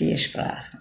vier Sprachen.